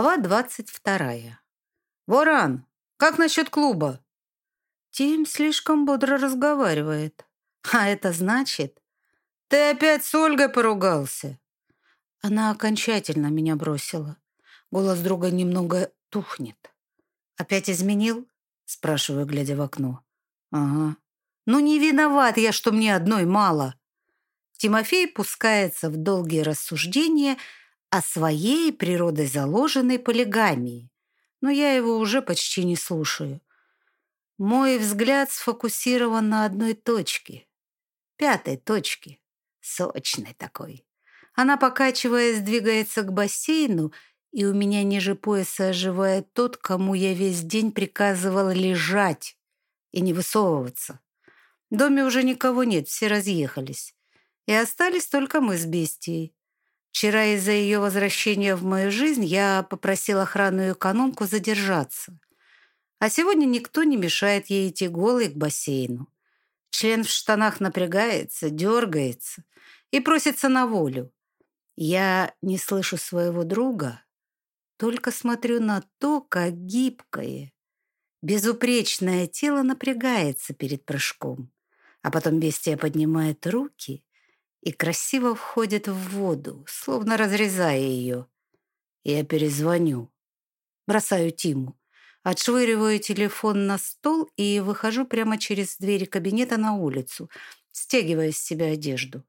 Глава двадцать вторая. «Воран, как насчет клуба?» Тим слишком бодро разговаривает. А это значит... «Ты опять с Ольгой поругался?» Она окончательно меня бросила. Голос друга немного тухнет. «Опять изменил?» Спрашиваю, глядя в окно. «Ага. Ну не виноват я, что мне одной мало». Тимофей пускается в долгие рассуждения, о своей природой заложенной полигамии, но я его уже почти не слушаю. Мой взгляд сфокусирован на одной точке, пятой точке, сочной такой. Она, покачиваясь, двигается к бассейну, и у меня ниже пояса оживает тот, кому я весь день приказывал лежать и не высовываться. В доме уже никого нет, все разъехались. И остались только мы с бестией. Вчера из-за ее возвращения в мою жизнь я попросила охранную экономку задержаться. А сегодня никто не мешает ей идти голой к бассейну. Член в штанах напрягается, дергается и просится на волю. Я не слышу своего друга, только смотрю на то, как гибкое, безупречное тело напрягается перед прыжком. А потом бестия поднимает руки и красиво входит в воду, словно разрезая ее. Я перезвоню. Бросаю Тиму. Отшвыриваю телефон на стол и выхожу прямо через двери кабинета на улицу, стягивая с себя одежду.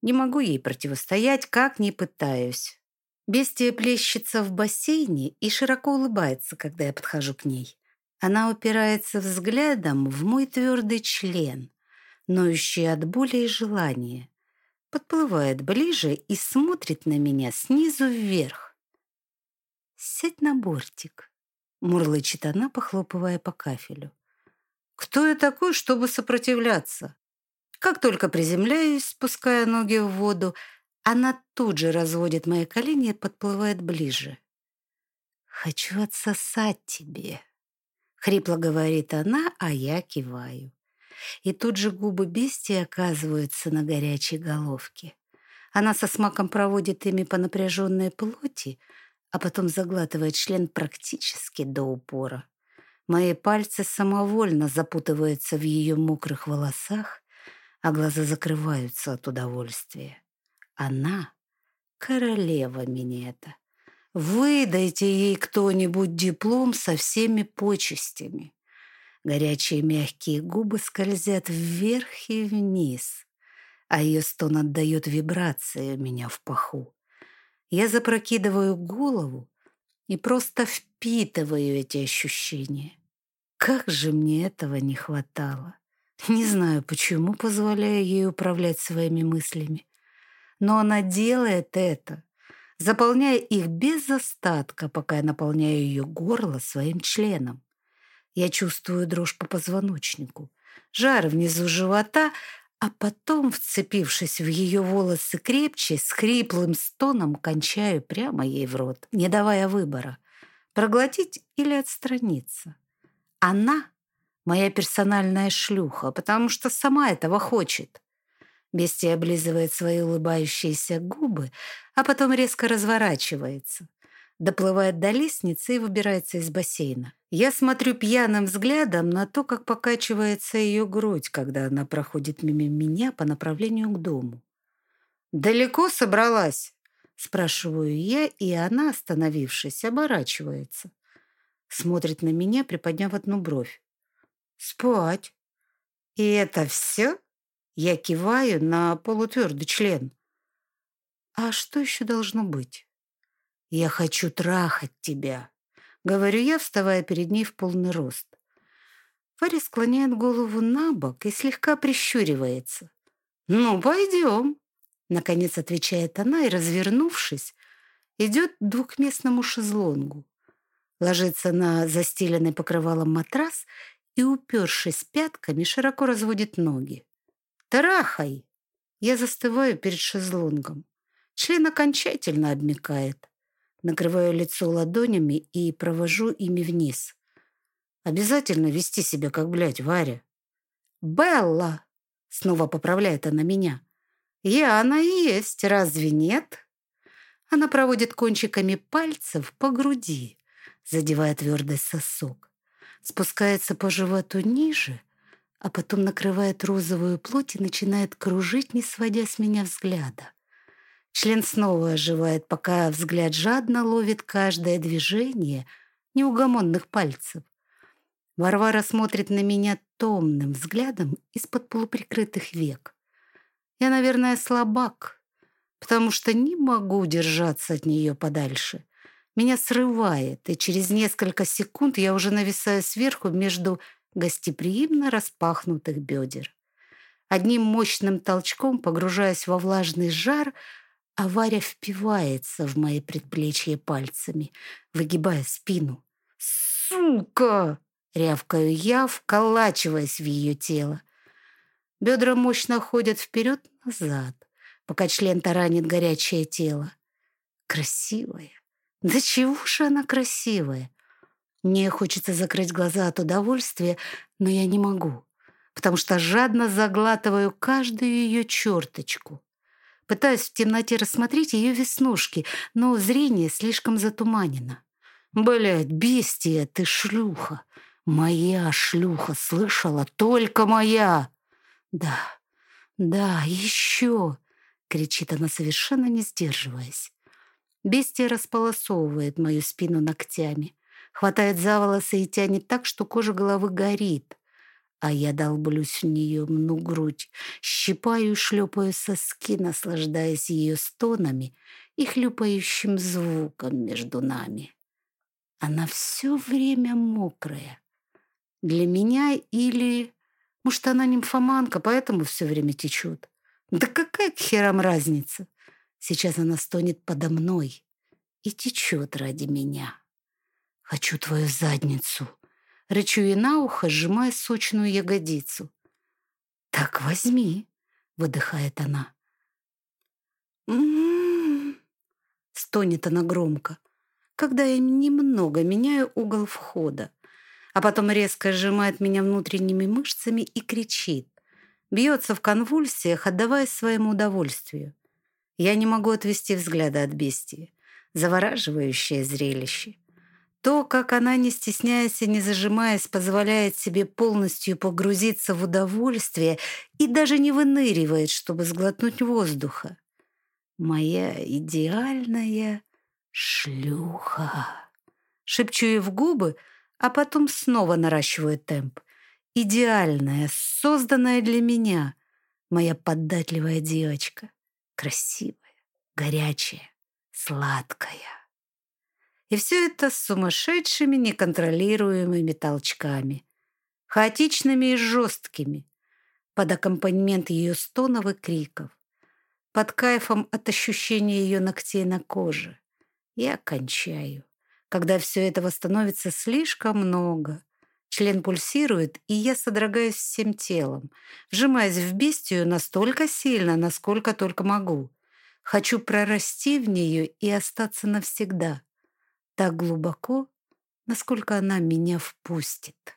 Не могу ей противостоять, как ни пытаюсь. Бестия плещется в бассейне и широко улыбается, когда я подхожу к ней. Она упирается взглядом в мой твердый член, ноющий от боли и желания подплывает ближе и смотрит на меня снизу вверх. «Сядь на бортик», — мурлычет она, похлопывая по кафелю. «Кто я такой, чтобы сопротивляться?» Как только приземляюсь, спуская ноги в воду, она тут же разводит мои колени и подплывает ближе. «Хочу отсосать тебе», — хрипло говорит она, а я киваю и тут же губы бестии оказываются на горячей головке. Она со смаком проводит ими по напряженной плоти, а потом заглатывает член практически до упора. Мои пальцы самовольно запутываются в ее мокрых волосах, а глаза закрываются от удовольствия. Она — королева минета. Выдайте ей кто-нибудь диплом со всеми почестями. Горячие мягкие губы скользят вверх и вниз, а ее стон отдает вибрации у меня в паху. Я запрокидываю голову и просто впитываю эти ощущения. Как же мне этого не хватало. Не знаю, почему позволяю ей управлять своими мыслями. Но она делает это, заполняя их без остатка, пока я наполняю ее горло своим членом. Я чувствую дрожь по позвоночнику, жар внизу живота, а потом, вцепившись в ее волосы крепче, с хриплым стоном кончаю прямо ей в рот, не давая выбора — проглотить или отстраниться. Она — моя персональная шлюха, потому что сама этого хочет. Бестия облизывает свои улыбающиеся губы, а потом резко разворачивается доплывает до лестницы и выбирается из бассейна. Я смотрю пьяным взглядом на то, как покачивается ее грудь, когда она проходит мимо меня по направлению к дому. «Далеко собралась?» — спрашиваю я, и она, остановившись, оборачивается. Смотрит на меня, приподняв одну бровь. «Спать». «И это все?» Я киваю на полутвердый член. «А что еще должно быть?» «Я хочу трахать тебя», — говорю я, вставая перед ней в полный рост. Варя склоняет голову на бок и слегка прищуривается. «Ну, пойдем», — наконец отвечает она и, развернувшись, идет к двухместному шезлонгу. Ложится на застеленный покрывалом матрас и, упершись пятками, широко разводит ноги. «Трахай!» Я застываю перед шезлонгом. Член окончательно обмекает накрываю лицо ладонями и провожу ими вниз. Обязательно вести себя как, блядь, Варя. «Белла!» — снова поправляет она меня. «Я она и есть, разве нет?» Она проводит кончиками пальцев по груди, задевая твердый сосок. Спускается по животу ниже, а потом накрывает розовую плоть и начинает кружить, не сводя с меня взгляда. Член снова оживает, пока взгляд жадно ловит каждое движение неугомонных пальцев. Варвара смотрит на меня томным взглядом из-под полуприкрытых век. Я, наверное, слабак, потому что не могу держаться от нее подальше. Меня срывает, и через несколько секунд я уже нависаю сверху между гостеприимно распахнутых бедер. Одним мощным толчком, погружаясь во влажный жар, а Варя впивается в мои предплечья пальцами, выгибая спину. «Сука!» — рявкаю я, вколачиваясь в ее тело. Бедра мощно ходят вперед-назад пока член таранит горячее тело. Красивая. Да чего же она красивая? Мне хочется закрыть глаза от удовольствия, но я не могу, потому что жадно заглатываю каждую ее черточку. Пытаюсь в темноте рассмотреть ее веснушки, но зрение слишком затуманено. Блядь, бестия, ты шлюха. Моя шлюха, слышала? Только моя. Да, да, еще кричит она, совершенно не сдерживаясь. Бестия располосовывает мою спину ногтями, хватает за волосы и тянет так, что кожа головы горит. А я долблюсь в нее, мну грудь, щипаю и шлепаю соски, наслаждаясь ее стонами и хлюпающим звуком между нами. Она все время мокрая. Для меня или... Может, она нимфоманка, поэтому все время течет. Да какая к херам разница? Сейчас она стонет подо мной и течет ради меня. Хочу твою задницу. Рычу ей на ухо, сжимая сочную ягодицу. Так возьми, выдыхает она. «М-м-м», стонет она громко, когда я немного меняю угол входа, а потом резко сжимает меня внутренними мышцами и кричит бьется в конвульсиях, отдаваясь своему удовольствию. Я не могу отвести взгляда от бестии. Завораживающее зрелище. То, как она, не стесняясь и не зажимаясь, позволяет себе полностью погрузиться в удовольствие и даже не выныривает, чтобы сглотнуть воздуха. Моя идеальная шлюха. Шепчу ей в губы, а потом снова наращиваю темп идеальная, созданная для меня, моя податливая девочка, красивая, горячая, сладкая. И все это с сумасшедшими, неконтролируемыми толчками, хаотичными и жесткими, под аккомпанемент ее стонов и криков, под кайфом от ощущения ее ногтей на коже. Я кончаю, когда все этого становится слишком много — Член пульсирует, и я содрогаюсь всем телом, вжимаясь в бестию настолько сильно, насколько только могу. Хочу прорасти в нее и остаться навсегда. Так глубоко, насколько она меня впустит.